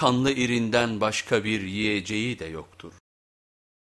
kanlı irinden başka bir yiyeceği de yoktur.